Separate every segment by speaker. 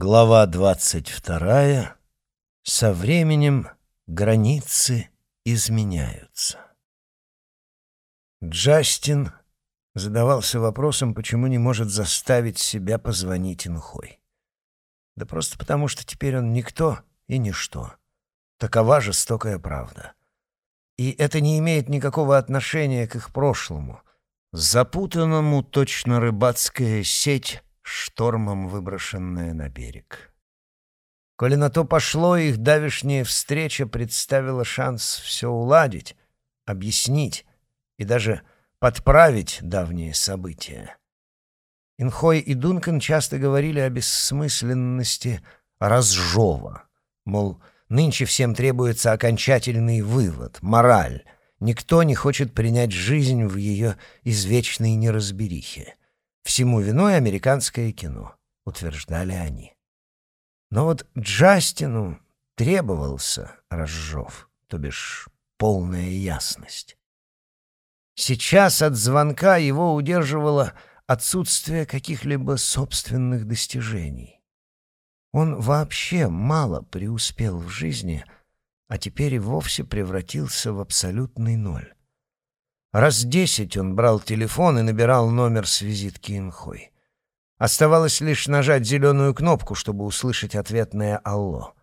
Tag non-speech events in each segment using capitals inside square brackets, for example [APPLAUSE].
Speaker 1: Глава двадцать вторая. Со временем границы изменяются. Джастин задавался вопросом, почему не может заставить себя позвонить Инхой. Да просто потому, что теперь он никто и ничто. Такова жестокая правда. И это не имеет никакого отношения к их прошлому, запутанному точно рыбацкая сеть штормом выброшенная на берег. Коли на то пошло, их давешняя встреча представила шанс все уладить, объяснить и даже подправить давние события. Инхой и Дункан часто говорили о бессмысленности разжова, мол, нынче всем требуется окончательный вывод, мораль, никто не хочет принять жизнь в ее извечной неразберихе. Всему виной американское кино, утверждали они. Но вот Джастину требовался разжев, то бишь полная ясность. Сейчас от звонка его удерживало отсутствие каких-либо собственных достижений. Он вообще мало преуспел в жизни, а теперь и вовсе превратился в абсолютный ноль. Раз десять он брал телефон и набирал номер с визитки Инхой. Оставалось лишь нажать зеленую кнопку, чтобы услышать ответное «Алло».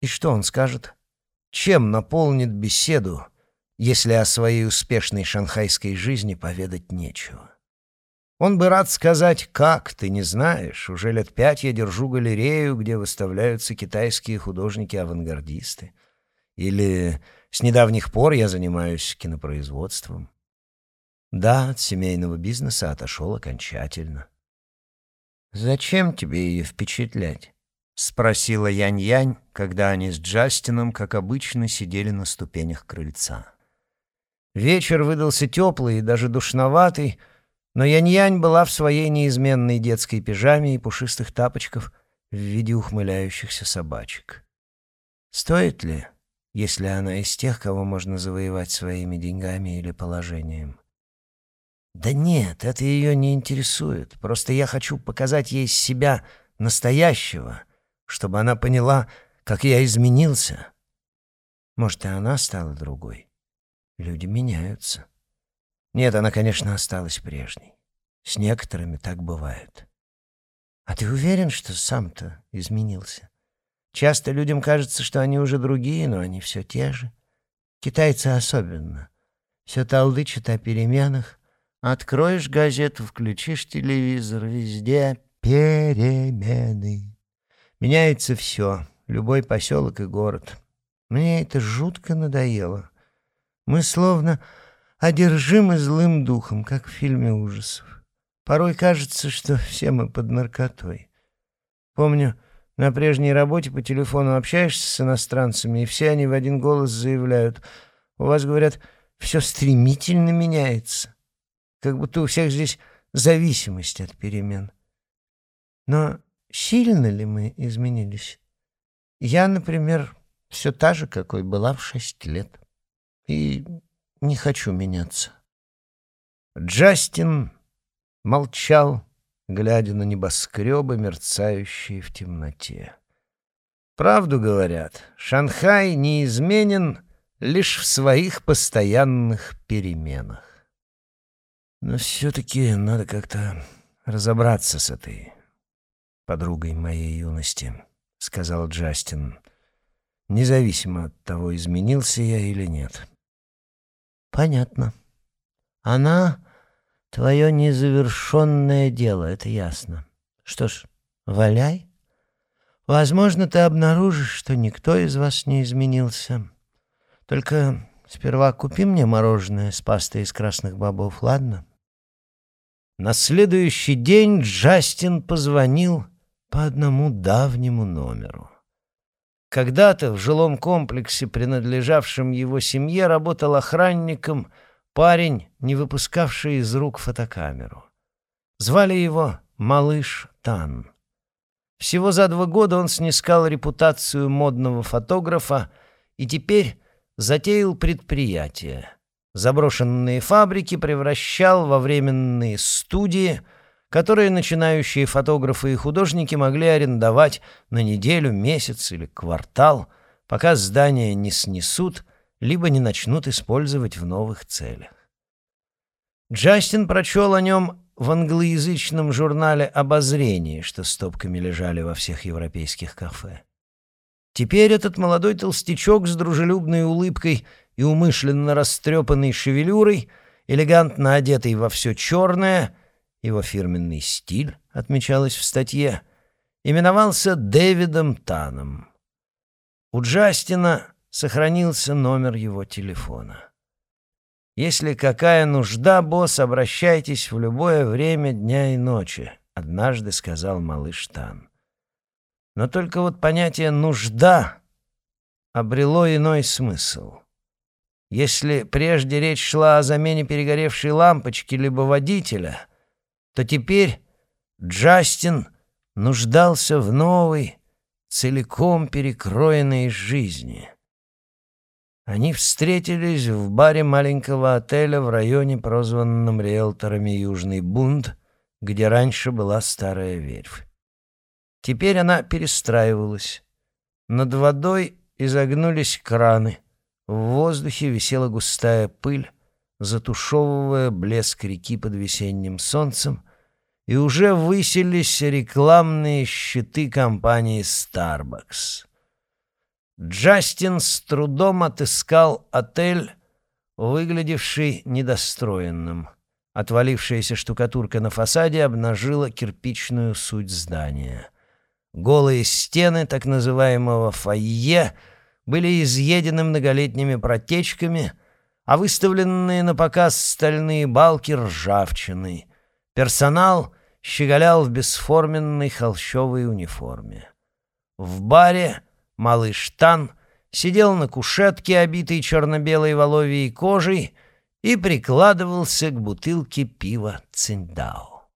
Speaker 1: И что он скажет? Чем наполнит беседу, если о своей успешной шанхайской жизни поведать нечего? Он бы рад сказать «Как? Ты не знаешь? Уже лет пять я держу галерею, где выставляются китайские художники-авангардисты». Или с недавних пор я занимаюсь кинопроизводством. Да, от семейного бизнеса отошел окончательно. «Зачем тебе ее впечатлять?» — спросила Янь-Янь, когда они с Джастином, как обычно, сидели на ступенях крыльца. Вечер выдался теплый и даже душноватый, но Янь-Янь была в своей неизменной детской пижаме и пушистых тапочках в виде ухмыляющихся собачек. Стоит ли если она из тех, кого можно завоевать своими деньгами или положением. Да нет, это ее не интересует. Просто я хочу показать ей себя настоящего, чтобы она поняла, как я изменился. Может, и она стала другой. Люди меняются. Нет, она, конечно, осталась прежней. С некоторыми так бывает. А ты уверен, что сам-то изменился? Часто людям кажется, что они уже другие, но они все те же. Китайцы особенно. Все толдычат о переменах. Откроешь газету, включишь телевизор, везде перемены. Меняется все, любой поселок и город. Мне это жутко надоело. Мы словно одержимы злым духом, как в фильме ужасов. Порой кажется, что все мы под наркотой. Помню, на прежней работе по телефону общаешься с иностранцами, и все они в один голос заявляют. У вас, говорят, все стремительно меняется. Как будто у всех здесь зависимость от перемен. Но сильно ли мы изменились? Я, например, все та же, какой была в шесть лет. И не хочу меняться. Джастин молчал, глядя на небоскребы, мерцающие в темноте. Правду говорят, Шанхай неизменен лишь в своих постоянных переменах. Но все-таки надо как-то разобраться с этой подругой моей юности, — сказал Джастин, независимо от того, изменился я или нет. Понятно. Она Твое незавершенное дело, это ясно. Что ж, валяй. Возможно, ты обнаружишь, что никто из вас не изменился. Только сперва купи мне мороженое с пастой из красных бобов, ладно? На следующий день Джастин позвонил по одному давнему номеру. Когда-то в жилом комплексе, принадлежавшем его семье, работал охранником — Парень, не выпускавший из рук фотокамеру. Звали его Малыш Тан. Всего за два года он снискал репутацию модного фотографа и теперь затеял предприятие. Заброшенные фабрики превращал во временные студии, которые начинающие фотографы и художники могли арендовать на неделю, месяц или квартал, пока здание не снесут, либо не начнут использовать в новых целях. Джастин прочел о нем в англоязычном журнале «Обозрение», что стопками лежали во всех европейских кафе. Теперь этот молодой толстячок с дружелюбной улыбкой и умышленно растрепанной шевелюрой, элегантно одетый во все черное, его фирменный стиль, отмечалось в статье, именовался Дэвидом Таном. У Джастина сохранился номер его телефона. «Если какая нужда, босс, обращайтесь в любое время дня и ночи», — однажды сказал малыш Тан. Но только вот понятие «нужда» обрело иной смысл. Если прежде речь шла о замене перегоревшей лампочки либо водителя, то теперь Джастин нуждался в новой, целиком перекроенной жизни. Они встретились в баре маленького отеля в районе, прозванном риэлторами Южный Бунт, где раньше была старая верфь. Теперь она перестраивалась. Над водой изогнулись краны. В воздухе висела густая пыль, затушевывая блеск реки под весенним солнцем, и уже высились рекламные щиты компании Starbucks. Джастин с трудом отыскал отель, выглядевший недостроенным. Отвалившаяся штукатурка на фасаде обнажила кирпичную суть здания — Голые стены так называемого фойе были изъедены многолетними протечками, а выставленные на показ стальные балки ржавчиной. Персонал щеголял в бесформенной холщовой униформе. В баре малыш Тан сидел на кушетке, обитой черно-белой воловьей кожей, и прикладывался к бутылке пива Циндао.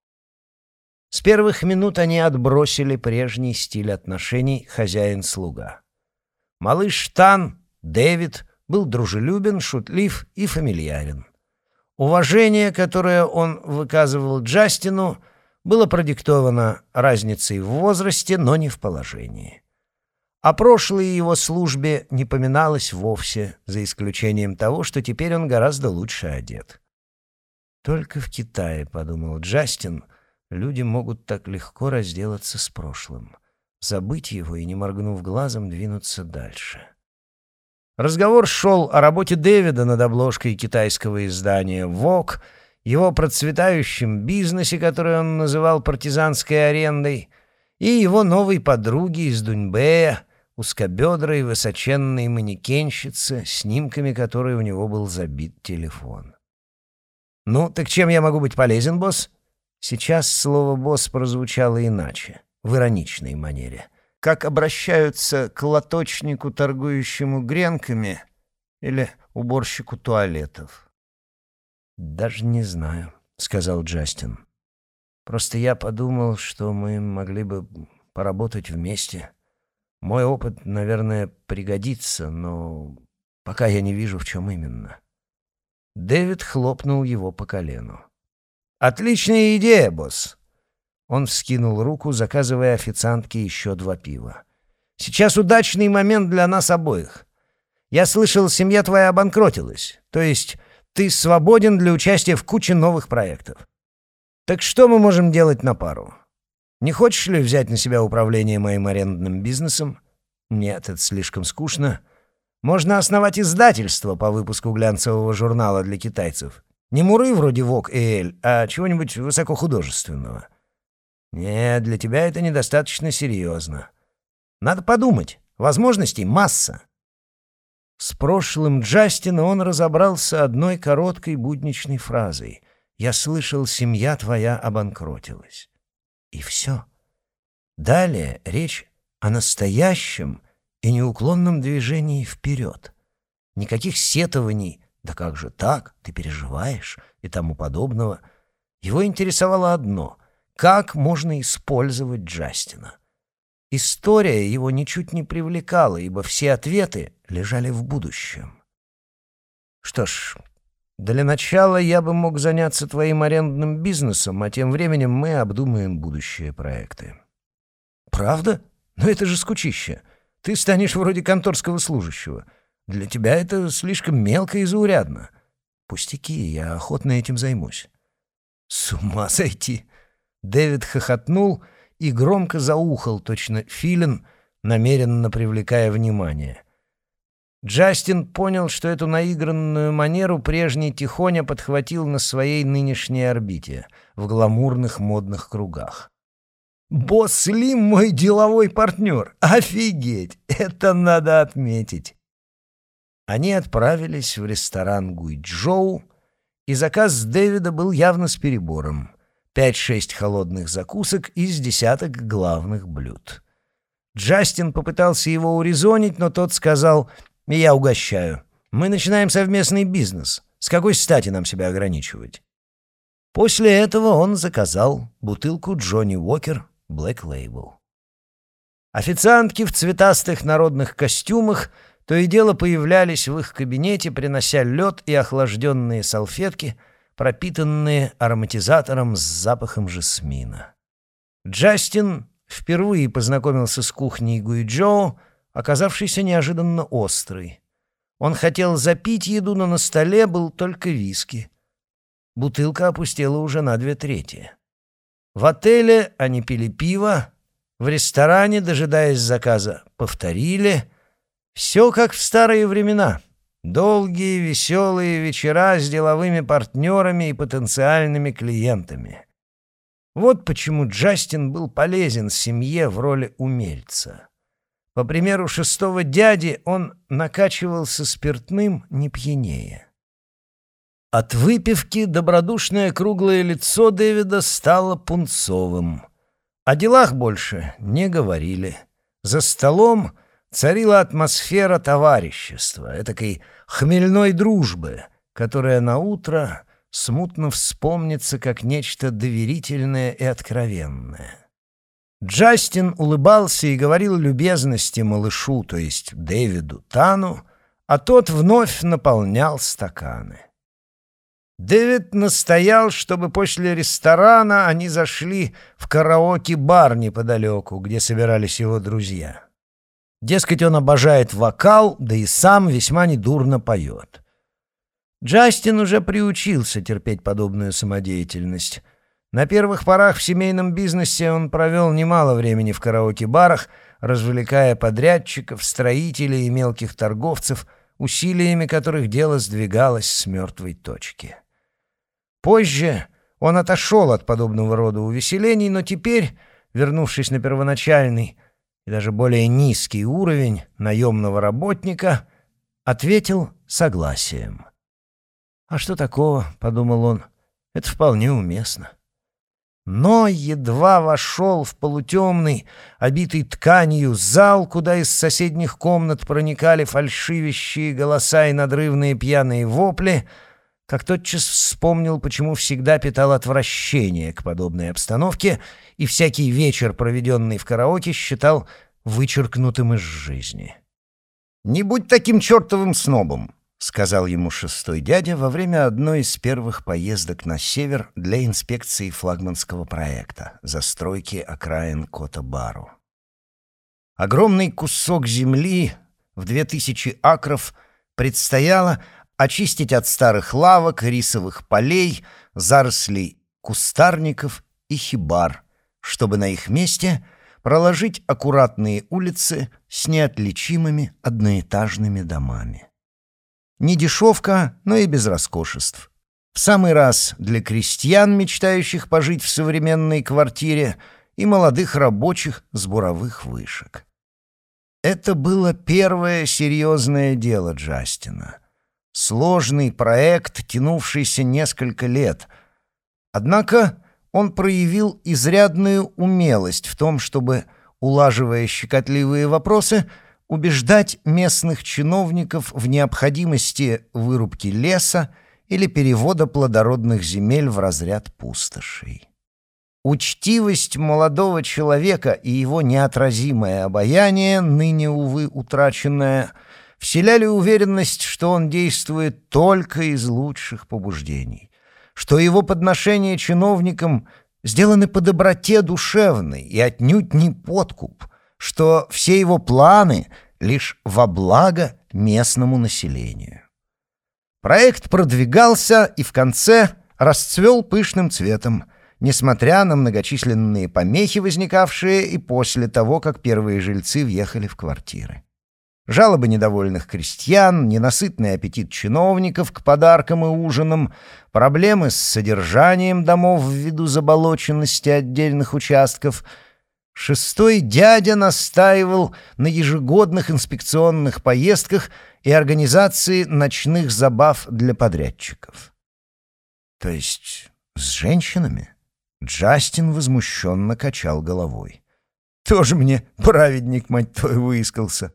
Speaker 1: С первых минут они отбросили прежний стиль отношений хозяин-слуга. Малыш Тан, Дэвид, был дружелюбен, шутлив и фамильярен. Уважение, которое он выказывал Джастину, было продиктовано разницей в возрасте, но не в положении. О прошлой его службе не поминалось вовсе, за исключением того, что теперь он гораздо лучше одет. «Только в Китае», — подумал Джастин, — люди могут так легко разделаться с прошлым, забыть его и, не моргнув глазом, двинуться дальше. Разговор шел о работе Дэвида над обложкой китайского издания «Вок», его процветающем бизнесе, который он называл партизанской арендой, и его новой подруге из Дуньбея, узкобедрой высоченной манекенщице, снимками которой у него был забит телефон. «Ну, так чем я могу быть полезен, босс?» Сейчас слово «босс» прозвучало иначе, в ироничной манере. Как обращаются к лоточнику, торгующему гренками, или уборщику туалетов? «Даже не знаю», — сказал Джастин. «Просто я подумал, что мы могли бы поработать вместе. Мой опыт, наверное, пригодится, но пока я не вижу, в чем именно». Дэвид хлопнул его по колену. «Отличная идея, босс!» Он вскинул руку, заказывая официантке еще два пива. «Сейчас удачный момент для нас обоих. Я слышал, семья твоя обанкротилась. То есть ты свободен для участия в куче новых проектов. Так что мы можем делать на пару? Не хочешь ли взять на себя управление моим арендным бизнесом? Нет, это слишком скучно. Можно основать издательство по выпуску глянцевого журнала для китайцев. Не муры вроде Вок и Эль, а чего-нибудь высокохудожественного. Нет, для тебя это недостаточно серьезно. Надо подумать. Возможностей масса. С прошлым Джастина он разобрался одной короткой будничной фразой. «Я слышал, семья твоя обанкротилась». И все. Далее речь о настоящем и неуклонном движении вперед. Никаких сетований «Да как же так? Ты переживаешь?» и тому подобного. Его интересовало одно — как можно использовать Джастина. История его ничуть не привлекала, ибо все ответы лежали в будущем. Что ж, Для начала я бы мог заняться твоим арендным бизнесом, а тем временем мы обдумаем будущие проекты». «Правда? Но это же скучище. Ты станешь вроде конторского служащего. Для тебя это слишком мелко и заурядно. Пустяки, я охотно этим займусь». «С ума сойти!» Дэвид хохотнул и громко заухал, точно филин, намеренно привлекая внимание. Джастин понял, что эту наигранную манеру прежний Тихоня подхватил на своей нынешней орбите, в гламурных модных кругах. «Босс Лим мой деловой партнер! Офигеть! Это надо отметить!» Они отправились в ресторан Гуйчжоу, и заказ Дэвида был явно с перебором. Пять-шесть холодных закусок из десяток главных блюд. Джастин попытался его урезонить, но тот сказал «Я угощаю. Мы начинаем совместный бизнес. С какой стати нам себя ограничивать?» После этого он заказал бутылку Джонни Уокер Black Label. Официантки в цветастых народных костюмах то и дело появлялись в их кабинете, принося лед и охлажденные салфетки, пропитанные ароматизатором с запахом жасмина. Джастин впервые познакомился с кухней Гуйджоу, оказавшейся неожиданно острой. Он хотел запить еду, но на столе был только виски. Бутылка опустела уже на две трети. В отеле они пили пиво, в ресторане, дожидаясь заказа, повторили. Все как в старые времена. Долгие веселые вечера с деловыми партнерами и потенциальными клиентами. Вот почему Джастин был полезен семье в роли умельца. По примеру шестого дяди он накачивался спиртным не пьянее. От выпивки добродушное круглое лицо Дэвида стало пунцовым. О делах больше не говорили. За столом царила атмосфера товарищества, этакой хмельной дружбы, которая на утро смутно вспомнится как нечто доверительное и откровенное. Джастин улыбался и говорил любезности малышу, то есть Дэвиду Тану, а тот вновь наполнял стаканы. Дэвид настоял, чтобы после ресторана они зашли в караоке-бар неподалеку, где собирались его друзья. Дескать, он обожает вокал, да и сам весьма недурно поет. Джастин уже приучился терпеть подобную самодеятельность. На первых порах в семейном бизнесе он провел немало времени в караоке-барах, развлекая подрядчиков, строителей и мелких торговцев, усилиями которых дело сдвигалось с мертвой точки. Позже он отошел от подобного рода увеселений, но теперь, вернувшись на первоначальный и даже более низкий уровень наемного работника, ответил согласием. «А что такого?» — подумал он. «Это вполне уместно». Но едва вошел в полутемный, обитый тканью зал, куда из соседних комнат проникали фальшивящие голоса и надрывные пьяные вопли, как тотчас вспомнил, почему всегда питал отвращение к подобной обстановке и всякий вечер, проведенный в караоке, считал вычеркнутым из жизни. «Не будь таким чертовым снобом!» — сказал ему шестой дядя во время одной из первых поездок на север для инспекции флагманского проекта застройки окраин Кота-Бару. Огромный кусок земли в две тысячи акров предстояло очистить от старых лавок, рисовых полей, зарослей кустарников и хибар, чтобы на их месте проложить аккуратные улицы с неотличимыми одноэтажными домами. Не дешевка, но и без роскошеств. В самый раз для крестьян, мечтающих пожить в современной квартире, и молодых рабочих с буровых вышек. Это было первое серьезное дело Джастина. Сложный проект, тянувшийся несколько лет. Однако он проявил изрядную умелость в том, чтобы, улаживая щекотливые вопросы, убеждать местных чиновников в необходимости вырубки леса или перевода плодородных земель в разряд пустошей. Учтивость молодого человека и его неотразимое обаяние, ныне, увы, утраченное, вселяли уверенность, что он действует только из лучших побуждений, что его подношения чиновникам сделаны по доброте душевной и отнюдь не подкуп, что все его планы лишь во благо местному населению. Проект продвигался и в конце расцвел пышным цветом, несмотря на многочисленные помехи, возникавшие и после того, как первые жильцы въехали в квартиры. Жалобы недовольных крестьян, ненасытный аппетит чиновников к подаркам и ужинам, проблемы с содержанием домов ввиду заболоченности отдельных участков. Шестой дядя настаивал на ежегодных инспекционных поездках и организации ночных забав для подрядчиков. То есть с женщинами? Джастин возмущенно качал головой. «Тоже мне праведник, мать твою, выискался.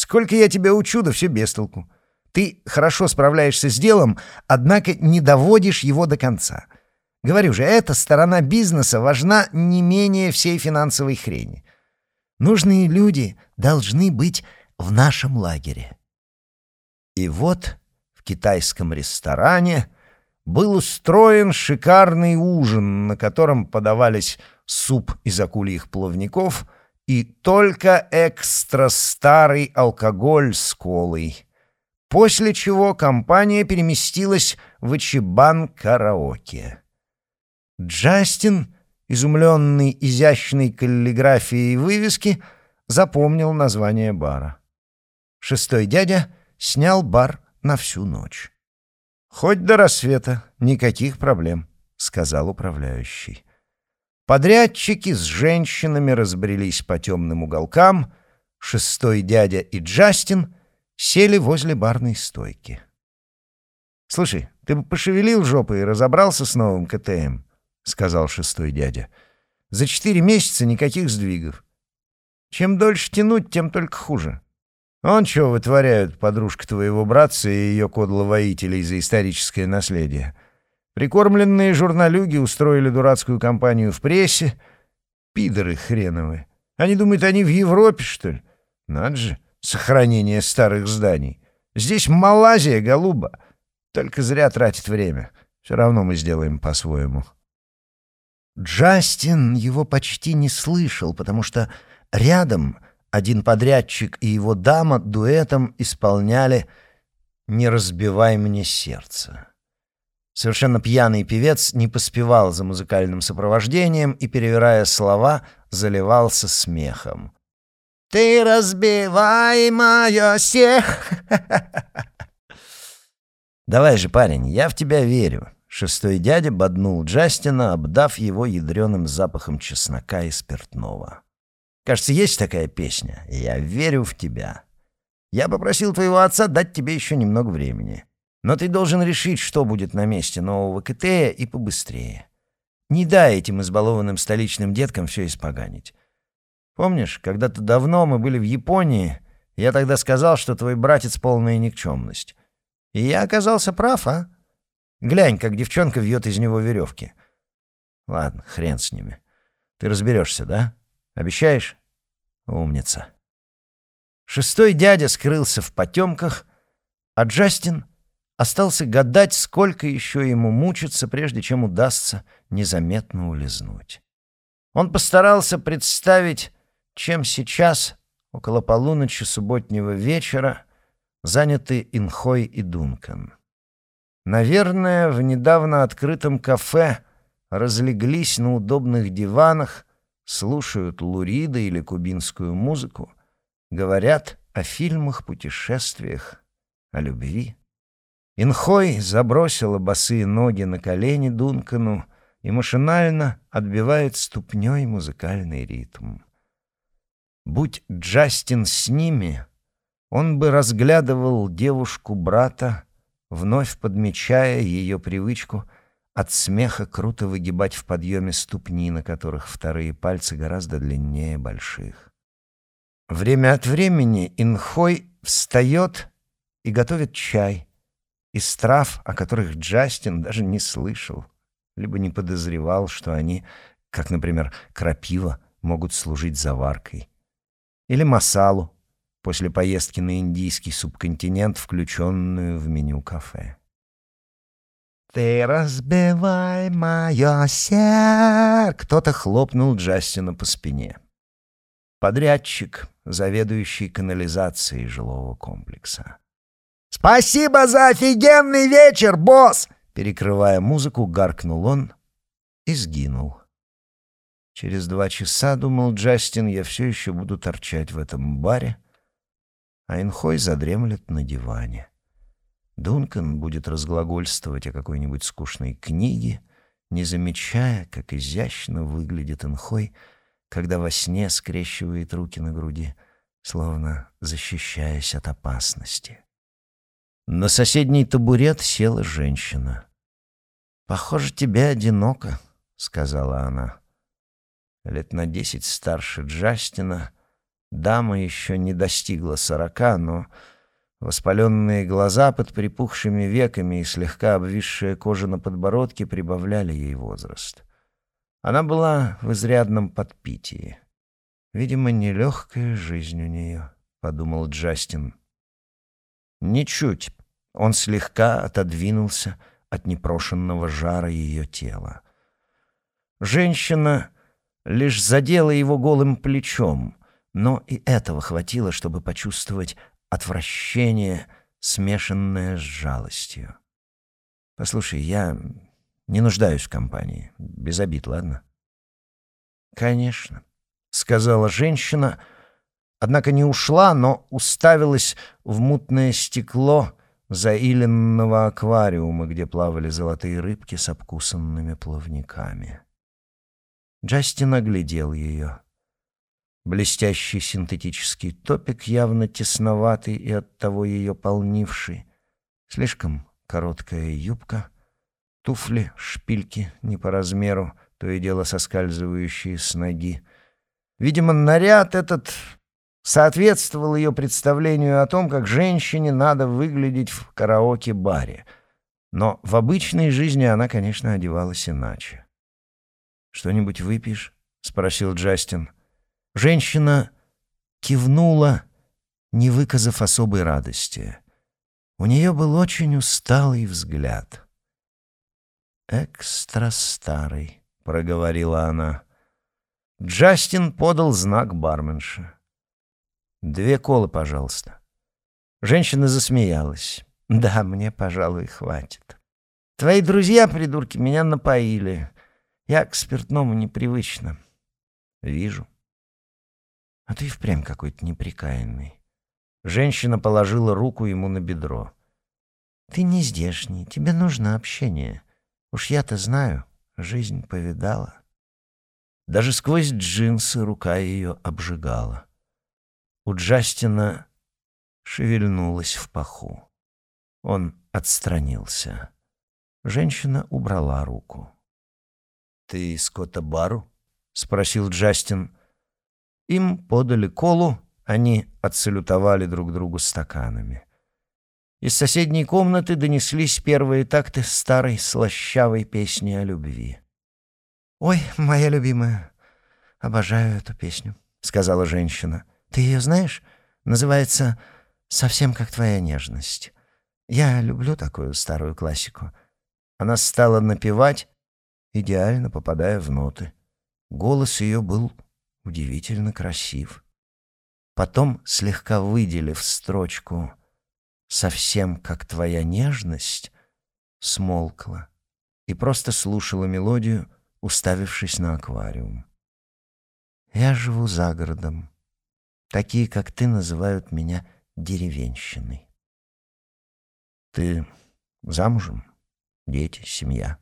Speaker 1: Сколько я тебя учу, да все без толку. Ты хорошо справляешься с делом, однако не доводишь его до конца. Говорю же, эта сторона бизнеса важна не менее всей финансовой хрени. Нужные люди должны быть в нашем лагере». И вот в китайском ресторане был устроен шикарный ужин, на котором подавались суп из акульих плавников — и только экстра старый алкоголь с колой. После чего компания переместилась в Ичибан караоке. Джастин, изумленный изящной каллиграфией вывески, запомнил название бара. Шестой дядя снял бар на всю ночь. «Хоть до рассвета, никаких проблем», — сказал управляющий. Подрядчики с женщинами разбрелись по темным уголкам, шестой дядя и Джастин сели возле барной стойки. «Слушай, ты бы пошевелил жопой и разобрался с новым КТМ», — сказал шестой дядя. «За четыре месяца никаких сдвигов. Чем дольше тянуть, тем только хуже. Он что вытворяют подружка твоего братца и ее кодловоителей за историческое наследие?» Прикормленные журналюги устроили дурацкую кампанию в прессе. Пидоры хреновые. Они думают, они в Европе, что ли? Надо же, сохранение старых зданий. Здесь Малайзия, голуба. Только зря тратит время. Все равно мы сделаем по-своему. Джастин его почти не слышал, потому что рядом один подрядчик и его дама дуэтом исполняли «Не разбивай мне сердце». Совершенно пьяный певец не поспевал за музыкальным сопровождением и, перевирая слова, заливался смехом. «Ты разбивай мое сердце!» [LAUGHS] «Давай же, парень, я в тебя верю!» Шестой дядя боднул Джастина, обдав его ядреным запахом чеснока и спиртного. «Кажется, есть такая песня «Я верю в тебя». Я попросил твоего отца дать тебе еще немного времени. Но ты должен решить, что будет на месте нового КТ и побыстрее. Не дай этим избалованным столичным деткам все испоганить. Помнишь, когда-то давно мы были в Японии, я тогда сказал, что твой братец полная никчемность. И я оказался прав, а? Глянь, как девчонка вьет из него веревки. Ладно, хрен с ними. Ты разберешься, да? Обещаешь? Умница. Шестой дядя скрылся в потемках, а Джастин Остался гадать, сколько еще ему мучиться, прежде чем удастся незаметно улизнуть. Он постарался представить, чем сейчас, около полуночи субботнего вечера, заняты Инхой и Дункан. Наверное, в недавно открытом кафе разлеглись на удобных диванах, слушают лурида или кубинскую музыку, говорят о фильмах, путешествиях, о любви. Инхой забросила босые ноги на колени Дункану и машинально отбивает ступней музыкальный ритм. Будь Джастин с ними, он бы разглядывал девушку брата, вновь подмечая ее привычку от смеха круто выгибать в подъеме ступни, на которых вторые пальцы гораздо длиннее больших. Время от времени Инхой встает и готовит чай — из трав, о которых Джастин даже не слышал, либо не подозревал, что они, как, например, крапива, могут служить заваркой. Или масалу, после поездки на индийский субконтинент, включенную в меню кафе. «Ты разбивай мое сердце!» Кто-то хлопнул Джастина по спине. Подрядчик, заведующий канализацией жилого комплекса. «Спасибо за офигенный вечер, босс!» Перекрывая музыку, гаркнул он и сгинул. Через два часа, думал Джастин, я все еще буду торчать в этом баре, а Инхой задремлет на диване. Дункан будет разглагольствовать о какой-нибудь скучной книге, не замечая, как изящно выглядит Инхой, когда во сне скрещивает руки на груди, словно защищаясь от опасности. На соседний табурет села женщина. «Похоже, тебе одиноко», — сказала она. Лет на десять старше Джастина, дама еще не достигла сорока, но Воспаленные глаза под припухшими веками и слегка обвисшая кожа на подбородке прибавляли ей возраст. Она была в изрядном подпитии. «Видимо, нелегкая жизнь у нее», — подумал Джастин. Ничуть. Он слегка отодвинулся от непрошенного жара ее тела. Женщина лишь задела его голым плечом, но и этого хватило, чтобы почувствовать отвращение, смешанное с жалостью. «Послушай, я не нуждаюсь в компании. Без обид, ладно?» «Конечно», — сказала женщина, однако не ушла, но уставилась в мутное стекло заиленного аквариума, где плавали золотые рыбки с обкусанными плавниками. Джастин оглядел ее. Блестящий синтетический топик, явно тесноватый и оттого ее полнивший. Слишком короткая юбка, туфли, шпильки не по размеру, то и дело соскальзывающие с ноги. Видимо, наряд этот соответствовал ее представлению о том, как женщине надо выглядеть в караоке-баре. Но в обычной жизни она, конечно, одевалась иначе. «Что-нибудь выпьешь?» — спросил Джастин. — Женщина кивнула, не выказав особой радости. У нее был очень усталый взгляд. «Экстра старый», — проговорила она. Джастин подал знак барменша. «Две колы, пожалуйста». Женщина засмеялась. «Да, мне, пожалуй, хватит. Твои друзья, придурки, меня напоили. Я к спиртному непривычно». «Вижу». А ты впрямь какой-то неприкаянный. Женщина положила руку ему на бедро. Ты не здешний, тебе нужно общение. Уж я-то знаю, жизнь повидала. Даже сквозь джинсы рука ее обжигала. У Джастина шевельнулась в паху. Он отстранился. Женщина убрала руку. «Ты Скотта Бару?» — спросил Джастин. Им подали колу, они отсалютовали друг другу стаканами. Из соседней комнаты донеслись первые такты старой слащавой песни о любви. «Ой, моя любимая, обожаю эту песню», — сказала женщина. «Ты ее знаешь? Называется «Совсем как твоя нежность». Я люблю такую старую классику». Она стала напевать, идеально попадая в ноты. Голос ее был удивительно красив. Потом, слегка выделив строчку «совсем как твоя нежность», смолкла и просто слушала мелодию, уставившись на аквариум. «Я живу за городом. Такие, как ты, называют меня деревенщиной». «Ты замужем? Дети, семья?»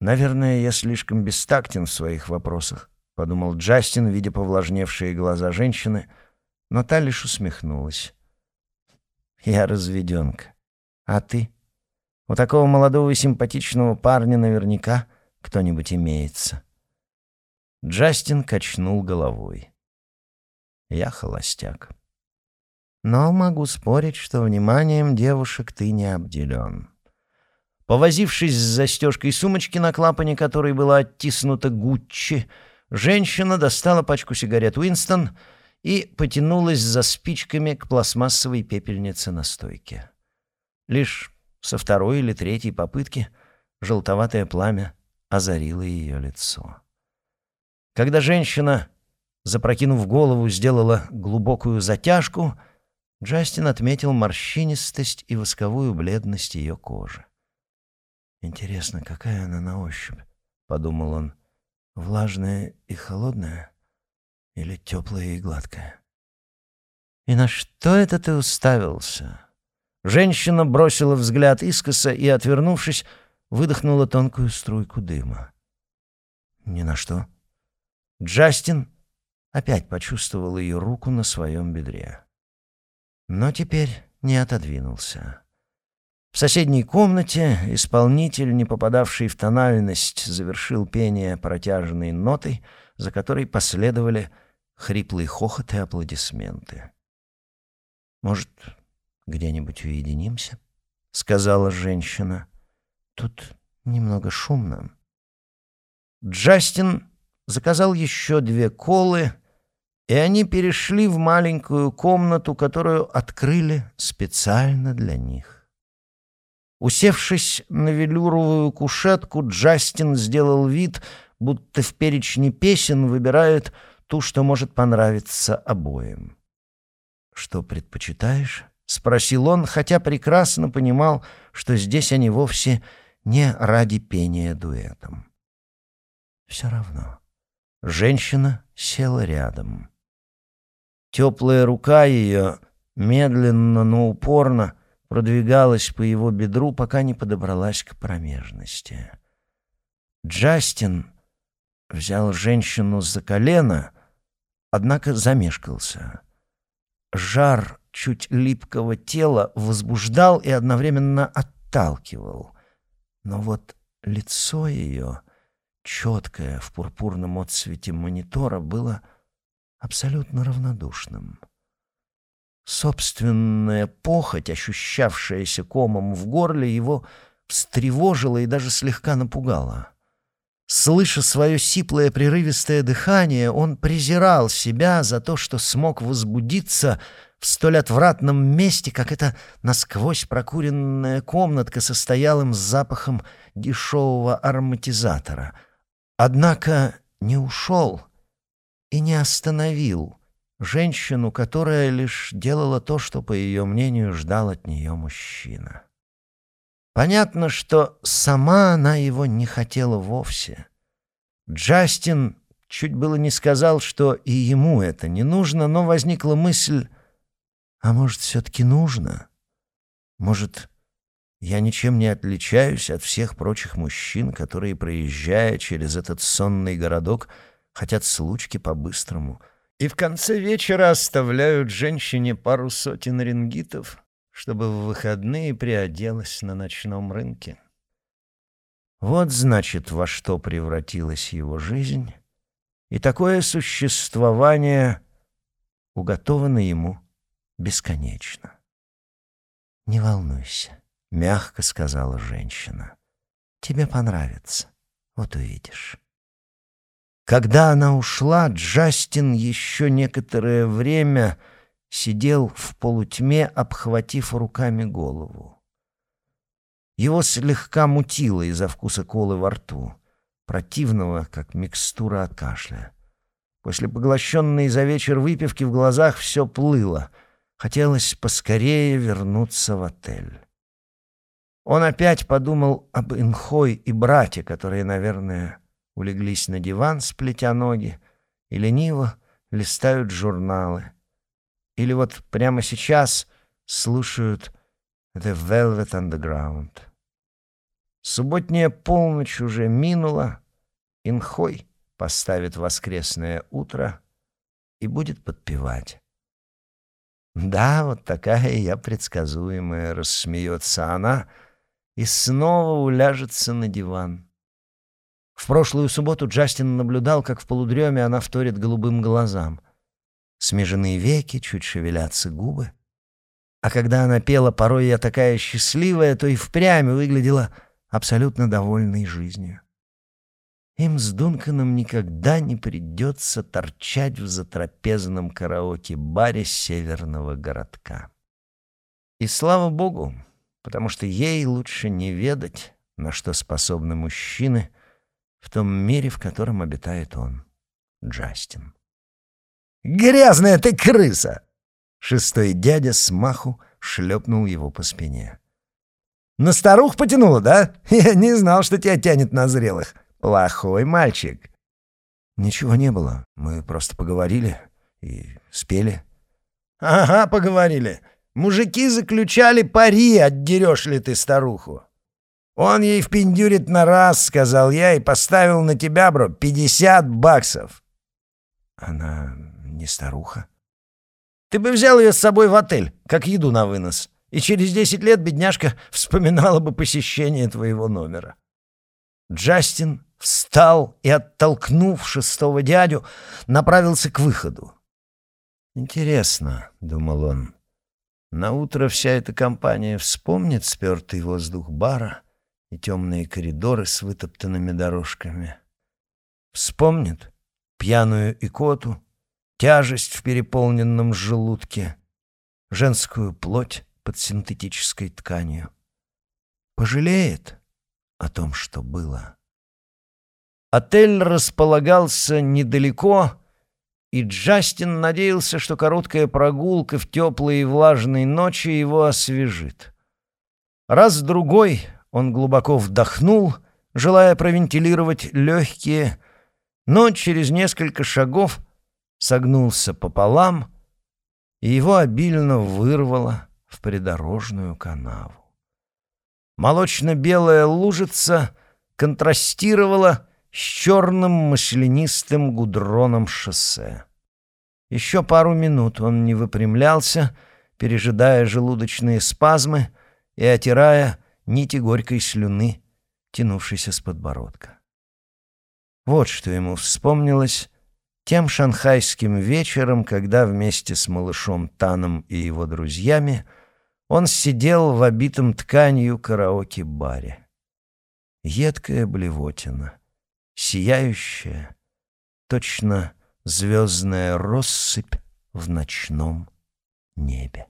Speaker 1: «Наверное, я слишком бестактен в своих вопросах подумал Джастин, видя повлажневшие глаза женщины, но та лишь усмехнулась. «Я разведенка. А ты? У такого молодого и симпатичного парня наверняка кто-нибудь имеется». Джастин качнул головой. «Я холостяк. Но могу спорить, что вниманием девушек ты не обделен». Повозившись с застежкой сумочки, на клапане которой была оттиснута Гуччи, Женщина достала пачку сигарет Уинстон и потянулась за спичками к пластмассовой пепельнице на стойке. Лишь со второй или третьей попытки желтоватое пламя озарило ее лицо. Когда женщина, запрокинув голову, сделала глубокую затяжку, Джастин отметил морщинистость и восковую бледность ее кожи. «Интересно, какая она на ощупь?» — подумал он. «Влажная и холодная или теплая и гладкая?» «И на что это ты уставился?» Женщина бросила взгляд искоса и, отвернувшись, выдохнула тонкую струйку дыма. «Ни на что». Джастин опять почувствовал ее руку на своем бедре. Но теперь не отодвинулся. В соседней комнате исполнитель, не попадавший в тональность, завершил пение протяжной нотой, за которой последовали хриплый хохот и аплодисменты. «Может, где-нибудь уединимся?» — сказала женщина. «Тут немного шумно». Джастин заказал еще две колы, и они перешли в маленькую комнату, которую открыли специально для них. Усевшись на велюровую кушетку, Джастин сделал вид, будто в перечне песен выбирает ту, что может понравиться обоим. «Что предпочитаешь?» — спросил он, хотя прекрасно понимал, что здесь они вовсе не ради пения дуэтом. «Все равно». Женщина села рядом. Теплая рука ее медленно, но упорно продвигалась по его бедру, пока не подобралась к промежности. Джастин взял женщину за колено, однако замешкался. Жар чуть липкого тела возбуждал и одновременно отталкивал. Но вот лицо ее четкое в пурпурном отсвете монитора, было абсолютно равнодушным. Собственная похоть, ощущавшаяся комом в горле, его встревожила и даже слегка напугала. Слыша свое сиплое прерывистое дыхание, он презирал себя за то, что смог возбудиться в столь отвратном месте, как эта насквозь прокуренная комнатка со стоялым запахом дешевого ароматизатора — Однако не ушел и не остановил женщину, которая лишь делала то, что, по ее мнению, ждал от нее мужчина. Понятно, что сама она его не хотела вовсе. Джастин чуть было не сказал, что и ему это не нужно, но возникла мысль, а может, все-таки нужно? Может, я ничем не отличаюсь от всех прочих мужчин, которые, проезжая через этот сонный городок, хотят случки по-быстрому и в конце вечера оставляют женщине пару сотен рингитов, чтобы в выходные приоделась на ночном рынке. Вот, значит, во что превратилась его жизнь, и такое существование уготовано ему бесконечно. Не волнуйся. — мягко сказала женщина. «Тебе понравится. Вот увидишь». Когда она ушла, Джастин еще некоторое время сидел в полутьме, обхватив руками голову. Его слегка мутило из-за вкуса колы во рту, противного, как микстура от кашля. После поглощенной за вечер выпивки в глазах все плыло. Хотелось поскорее вернуться в отель. Он опять подумал об Инхой и брате, которые, наверное, улеглись на диван, сплетя ноги, и лениво листают журналы. Или вот прямо сейчас слушают The Velvet Underground. Субботняя полночь уже минула, Инхой поставит воскресное утро и будет подпевать. «Да, вот такая я предсказуемая», — рассмеется она — и снова уляжется на диван. В прошлую субботу Джастин наблюдал, как в полудреме она вторит голубым глазам. Смеженные веки, чуть шевелятся губы. А когда она пела «Порой я такая счастливая», то и впрямь выглядела абсолютно довольной жизнью. им с Дунканом никогда не придется торчать в затрапезном караоке-баре северного городка. И слава богу, потому что ей лучше не ведать, на что способны мужчины в том мире, в котором обитает он, Джастин. «Грязная ты крыса!» Шестой дядя с маху шлепнул его по спине. «На старух потянуло, да? [LAUGHS] Я не знал, что тебя тянет на зрелых. Плохой мальчик». «Ничего не было. Мы просто поговорили и спели». «Ага, поговорили. Мужики заключали пари, отдерешь ли ты старуху». «Он ей впендюрит на раз», — сказал я, и поставил на тебя, бро, пятьдесят баксов. «Она не старуха?» «Ты бы взял ее с собой в отель, как еду на вынос, и через десять лет бедняжка вспоминала бы посещение твоего номера». Джастин встал и, оттолкнув шестого дядю, направился к выходу. «Интересно», — думал он, — «на утро вся эта компания вспомнит спертый воздух бара и темные коридоры с вытоптанными дорожками. Вспомнит пьяную икоту, тяжесть в переполненном желудке, женскую плоть под синтетической тканью. Пожалеет о том, что было». Отель располагался недалеко, и Джастин надеялся, что короткая прогулка в теплые и влажные ночи его освежит. Раз-другой он глубоко вдохнул, желая провентилировать легкие, но через несколько шагов согнулся пополам, и его обильно вырвало в придорожную канаву. Молочно-белая лужица контрастировала с черным маслянистым гудроном шоссе. Еще пару минут он не выпрямлялся, пережидая желудочные спазмы и отирая нити горькой слюны, тянувшейся с подбородка. Вот что ему вспомнилось тем шанхайским вечером, когда вместе с малышом Таном и его друзьями он сидел в обитом тканью караоке-баре. Едкая блевотина — сияющая, точно звездная россыпь в ночном небе.